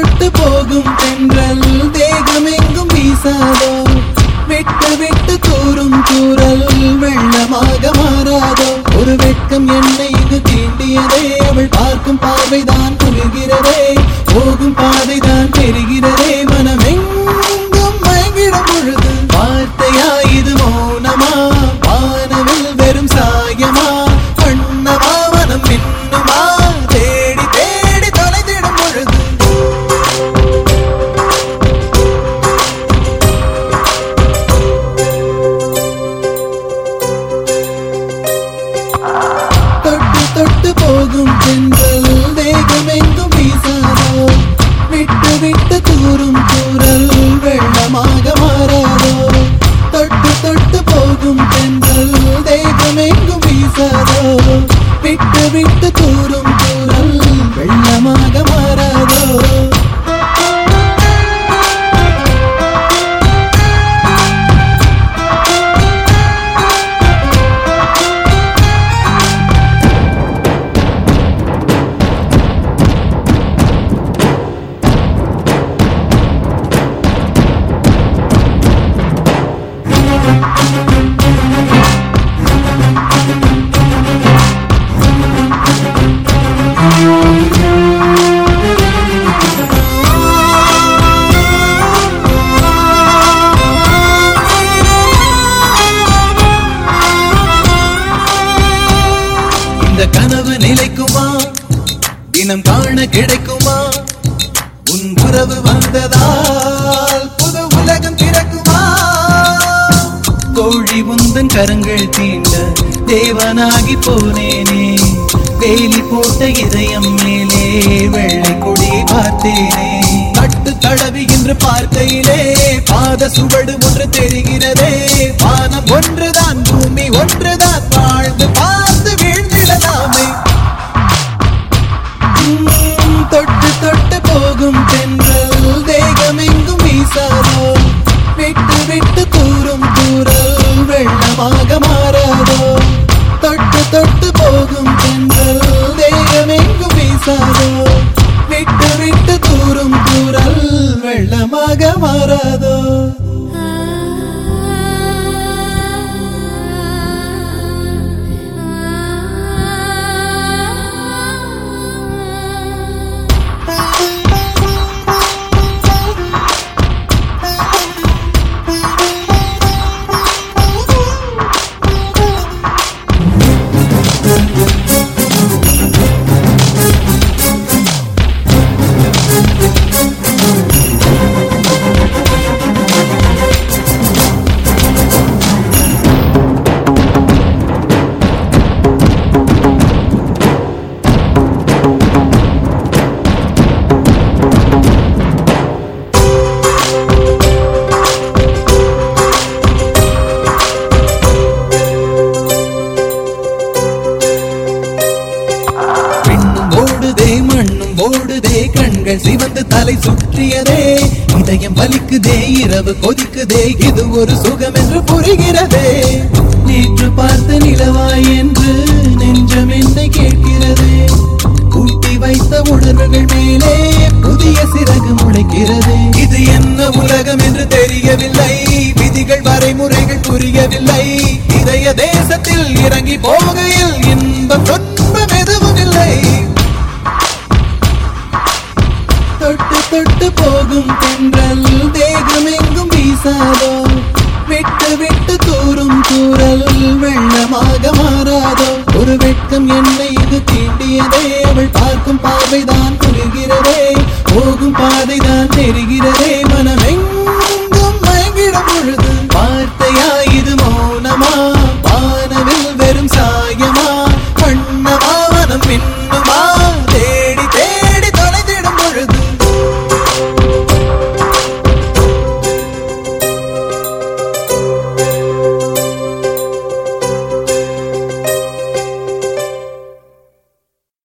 தொட்டு போகும் தென்றல் தேகமெங்கும் வீசாதோ? விட்டு விட்டு கூறும் கூறல் வெள்ளமாக மாறாதோ? ஒரு வெட்கம் என்னை இது தீண்டியதே. அவள் பார்க்கும் பார்வைதான் குளிர்கிறதே போகும் பாதைதான் தெரிகிறதே மனமே போகும் பெண்கள் இந்த கனவு நிலைக்குமா? தினம் காண கிடைக்குமா? உன் உறவு வந்ததால் புது உலகம் பிறக்குமா கோழி உந்தன் கரங்கள் தீண்ட தேவனாகி போனேனே. வேலி போட்ட இதயம் மேலே வெள்ளை கொடியை பார்த்தேனே. கட்டு தடவி என்று பார்க்கையிலே பாத சுவடு ஒன்று தெரிகிறதே. வானம் ஒன்றுதான் ஓடுதே கண்கள் சிவந்து தலை சுற்றியதே. இதயம் வலிக்குதே இரவு கொதிக்குதே. இது ஒரு சுகம் என்று புரிகிறதே. நேற்று பார்த்த நிலவாய் என்று நெஞ்சம் என்னை கேட்கிறதே. கூட்டி வைத்த உணர்வுகள் மேலே புதிய சிறகு முளைக்கிறது. இது என்ன உலகம் என்று தெரியவில்லை. விதிகள் வரைமுறைகள் புரியவில்லை. இதய தேசத்தில் இறங்கி போ பார்வைதான் குளிர்கிறதே போகும் பாதைதான் தெரிகிறதே மனமெங்க